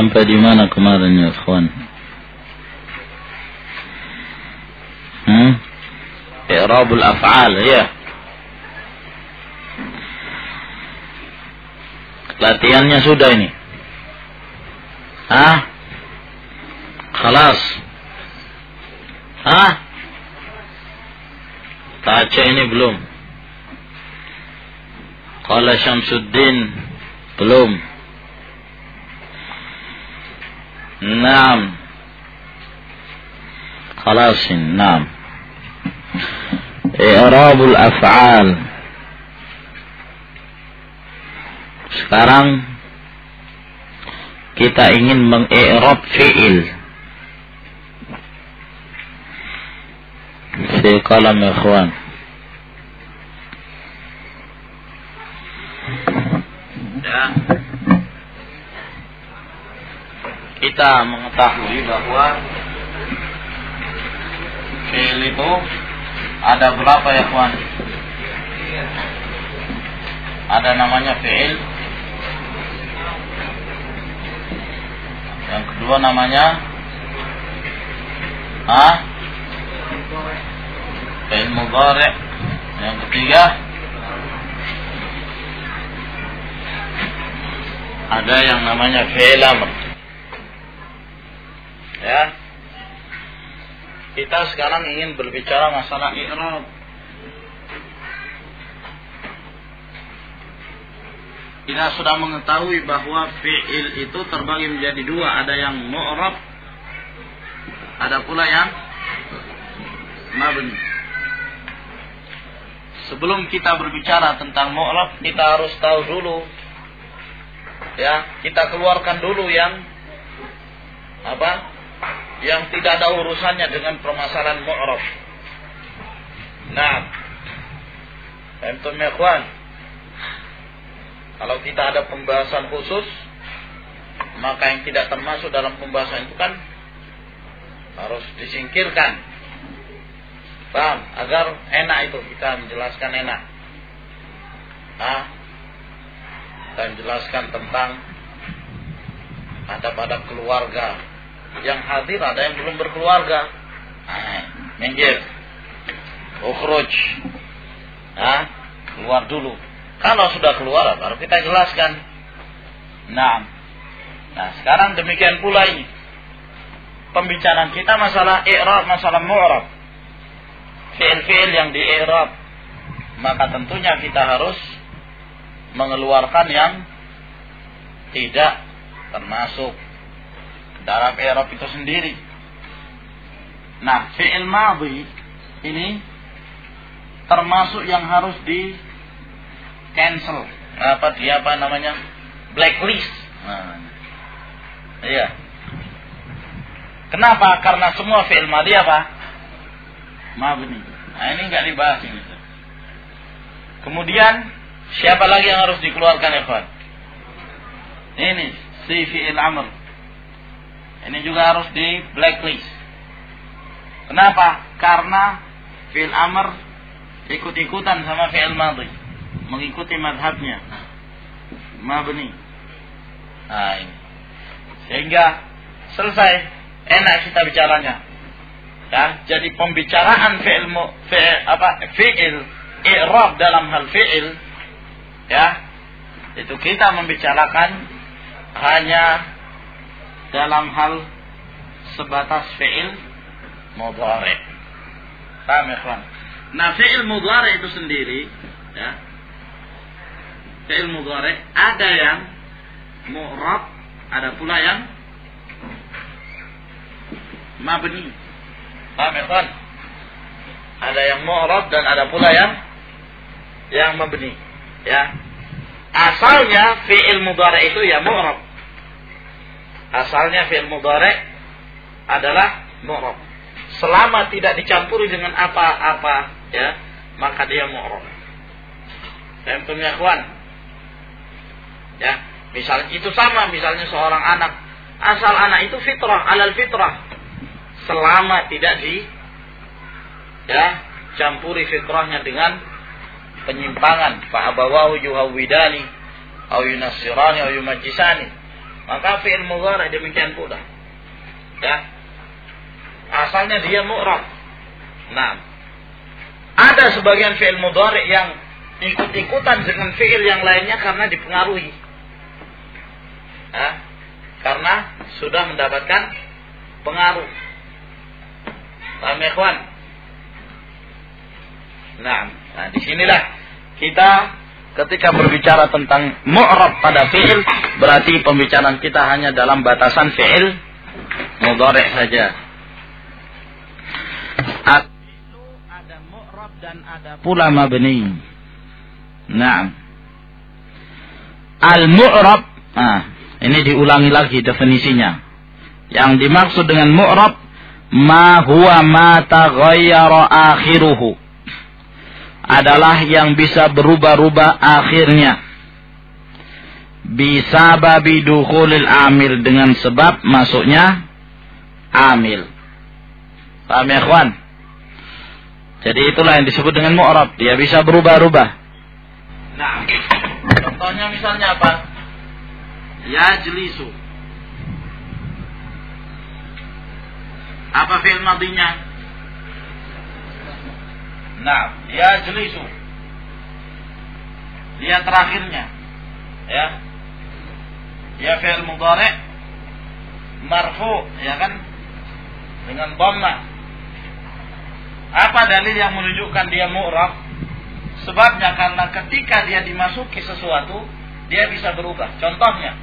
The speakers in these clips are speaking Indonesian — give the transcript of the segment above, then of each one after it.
Sampai di mana kemarin ya, kawan? Hmm? I'rabul af'al, ya. Latihannya sudah ini. Hah? Khalas. Hah? Baca ini belum. Qala Syamsuddin belum. Naam. Khalasin, naam. I'rabul af'al. Sekarang kita ingin mengi'rab fi'il. Fi qalam ikhwan. Ya. Kita mengetahui bahwa fi'il itu ada berapa ya kawan? Ada namanya fi'il. Yang kedua namanya ah fi'il mudhari'. Yang ketiga ada yang namanya fi'il amr. Ya. Kita sekarang ingin berbicara masalah i'rab. Kita sudah mengetahui bahwa fi'il itu terbagi menjadi dua, ada yang mu'rab, ada pula yang mabni. Sebelum kita berbicara tentang mu'rab, kita harus tahu dulu ya, kita keluarkan dulu yang apa? Yang tidak ada urusannya dengan permasalahan mu'raf. Nah, entum ya kalau kita ada pembahasan khusus, maka yang tidak termasuk dalam pembahasan itu kan harus disingkirkan. Paham? Agar enak itu kita menjelaskan enak. Nah, dan jelaskan tentang adab-adab keluarga, yang hadir ada yang belum berkeluarga. Nah, minggir. Ukhruj. Nah, keluar dulu. Kalau sudah keluar baru kita jelaskan. Nah. Nah, sekarang demikian pula ini. Pembicaraan kita masalah i'rab, masalah mu'rab. Fi'il-fi'il yang di i'rab. Maka tentunya kita harus mengeluarkan yang tidak termasuk dalam i'rab itu sendiri. Nah, fi'il madhi ini termasuk yang harus di cancel. Apa dia apa namanya? blacklist. Nah, iya. Kenapa? Karena semua fi'il madhi apa? Mabni. Nah, ini enggak dibahas ini. Kemudian siapa lagi yang harus dikeluarkan Pak? Ini si fi'il amr. Ini juga harus di blacklist. Kenapa? Karena fi'il amr ikut-ikutan sama fi'il madhi. Mengikuti madhabnya. Mabni. Nah. Sehingga selesai. Enak kita bicaranya. Ya, jadi pembicaraan fi'il fi'il apa fi'il i'rab dalam hal fi'il ya itu kita membicarakan hanya dalam hal sebatas fi'il mudhari. Paham kawan? Nah, fi'il mudhari itu sendiri ya. Fi'il mudhari ada yang mu'rab, ada pula yang mabni. Paham kawan? Ada yang mu'rab dan ada pula yang yang mabni. Ya. Asalnya fi'il mudhari itu ya mu'rab asalnya fi'il mudhari adalah mu'rab. Selama tidak dicampuri dengan apa-apa ya, maka dia mu'rab. Dan punya kawan. Ya, misal itu sama misalnya seorang anak asal anak itu fitrah alal fitrah selama tidak di ya campuri fitrahnya dengan penyimpangan fa abawahu yuhawidani au yunassirani au Maka fi'il mudhari demikian pula. Ya. Asalnya dia mu'rab. Nah. Ada sebagian fi'il mudhari yang ikut-ikutan dengan fi'il yang lainnya karena dipengaruhi. Ya. Karena sudah mendapatkan pengaruh. Paham ya, Nah, nah di sinilah kita ketika berbicara tentang mu'rab pada fi'il berarti pembicaraan kita hanya dalam batasan fi'il mudhari saja. Ada mu'rab dan ada pula mabni. Nah. Al-mu'rab, nah, ini diulangi lagi definisinya. Yang dimaksud dengan mu'rab ma huwa ma taghayyara akhiruhu adalah yang bisa berubah-ubah akhirnya. Bisa babi dukhulil amil dengan sebab masuknya amil. Paham ya kawan? Jadi itulah yang disebut dengan mu'rab. Dia bisa berubah-ubah. Nah, contohnya misalnya apa? Ya jelisu. Apa fi'il madinya? Nah, ya jelisu. Dia terakhirnya. Ya. Ya fi'il mudhari marfu, ya kan? Dengan dhamma. Apa dalil yang menunjukkan dia mu'rab? Sebabnya karena ketika dia dimasuki sesuatu, dia bisa berubah. Contohnya,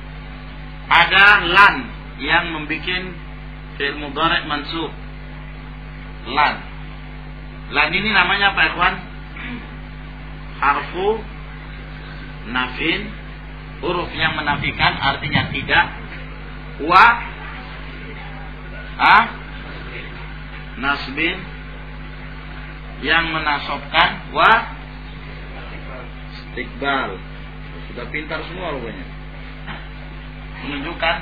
ada lan yang membuat fi'il mudhari mansub. Lan Lan ini namanya apa ikhwan? Harfu nafin huruf yang menafikan artinya tidak. Wa ah nasbin yang menasobkan wa istiqbal. Sudah pintar semua rupanya. Menunjukkan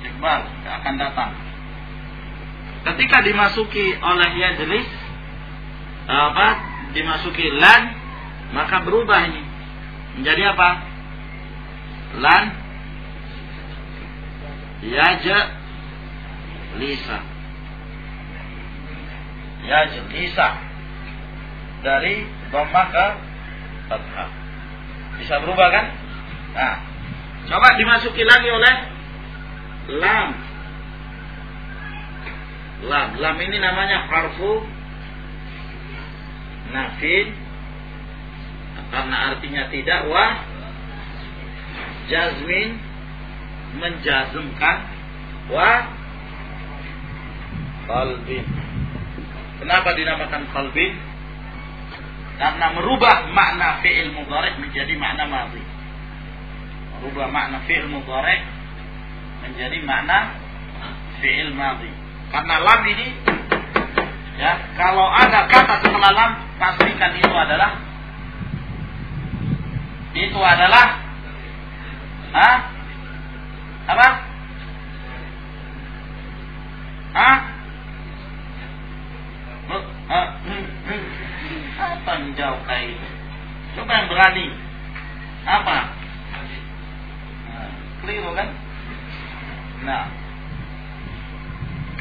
istiqbal akan datang. Ketika dimasuki oleh ya jelis apa? Dimasuki lan maka berubah ini. Menjadi apa? Lan yaja lisa yaja lisa dari dhamma ke fathah bisa berubah kan? Nah coba dimasuki lagi oleh lam. Lam. Lam ini namanya harfu nafin karena artinya tidak wah jazmin menjazmkan wah qalbin. Kenapa dinamakan qalbin? Karena merubah makna fi'il mudhari menjadi makna madhi. Merubah makna fi'il mudhari menjadi makna fi'il madhi. Karena lam ini ya kalau ada kata setelah lam pastikan itu adalah itu adalah ah apa? Ah apa yang jauh kayak itu coba yang berani. Apa? Nah, keliru kan? Nah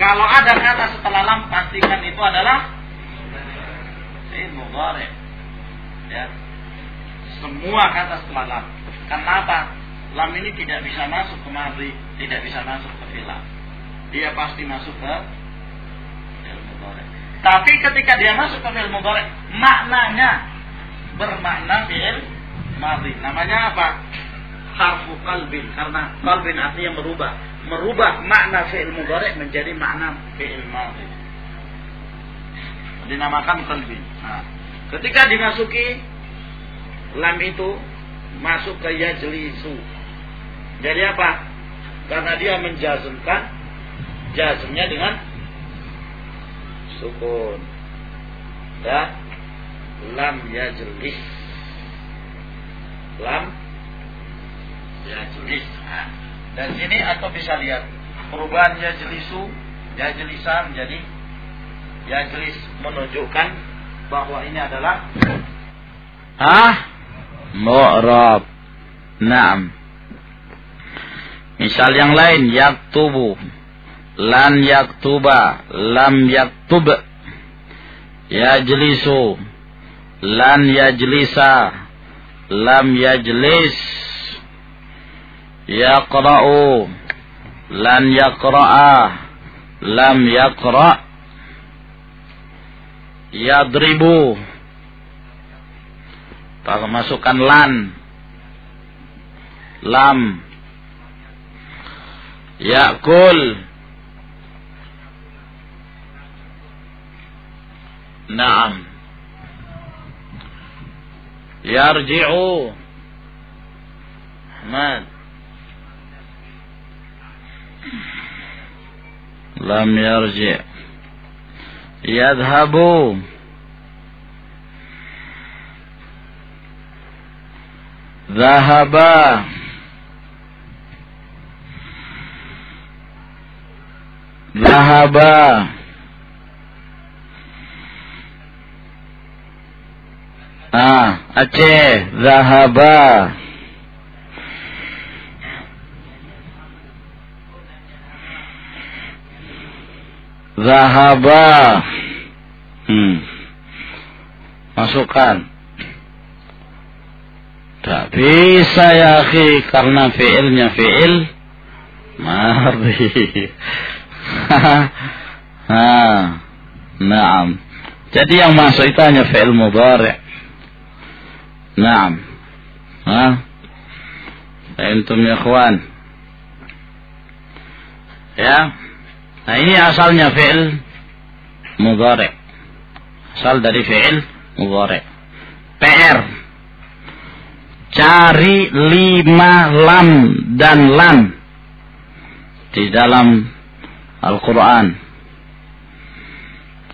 kalau ada kata setelah lam pastikan itu adalah fi'il mudhari. Ya. Semua kata setelah lam. Kenapa? Lam ini tidak bisa masuk ke madhi, tidak bisa masuk ke fi'il. Dia pasti masuk ke fi'il mudhari. Tapi ketika dia masuk ke fi'il mudhari, maknanya bermakna fi'il madhi. Namanya apa? Harfu qalbin karena qalbin artinya merubah, merubah makna fi'il mudhari menjadi makna fi'il madhi dinamakan qalbi. Nah, ketika dimasuki lam itu masuk ke yajlisu. Jadi apa? Karena dia menjazmkan jazmnya dengan sukun. Ya. Lam yajlis. Lam yajlis. Nah, dan sini atau bisa lihat perubahan yajlisu, yajlisan menjadi Yajlis menunjukkan bahwa ini adalah ah mu'rab. Naam. Misal yang lain yaktubu, lan yaktuba, lam yaktub. Yajlisu, lan yajlisa, lam yajlis. Yaqra'u, lan yaqra'a, lam yaqra'. Yadribu. Masukkan lan. Lam Ya'kul. Naam. Yarji'u. Ahmad. Lam yarji' Yadhabu. Zahaba. Zahaba. Ah, Aceh, Zahaba. Zahaba. Hmm. Masukkan. Tak bisa ya akhi karena fi'ilnya fi'il marhi. ha, naam. Jadi yang masuk itu hanya fi'il mudhari'. Naam. Ha? Antum ya kawan. Ya. Nah ini asalnya fi'il mudhari'. Asal dari fi'il mudhari'. PR. Cari lima lam dan lam di dalam Al-Quran.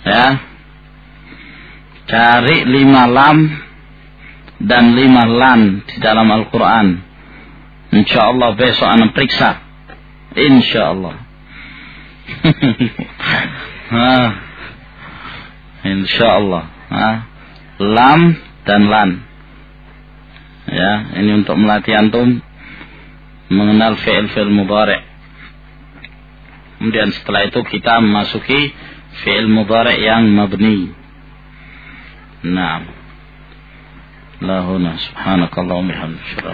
Ya. Cari lima lam dan lima lam di dalam Al-Quran. Insya Allah besok anak periksa. Insya Allah. Insya Allah. Ha. Lam dan lan. Ya, ini untuk melatih antum mengenal fi'il-fi'il mudhari'. Kemudian setelah itu kita memasuki fi'il mudhari' yang mabni. Naam. Lahuna subhanakallahumma hamdika.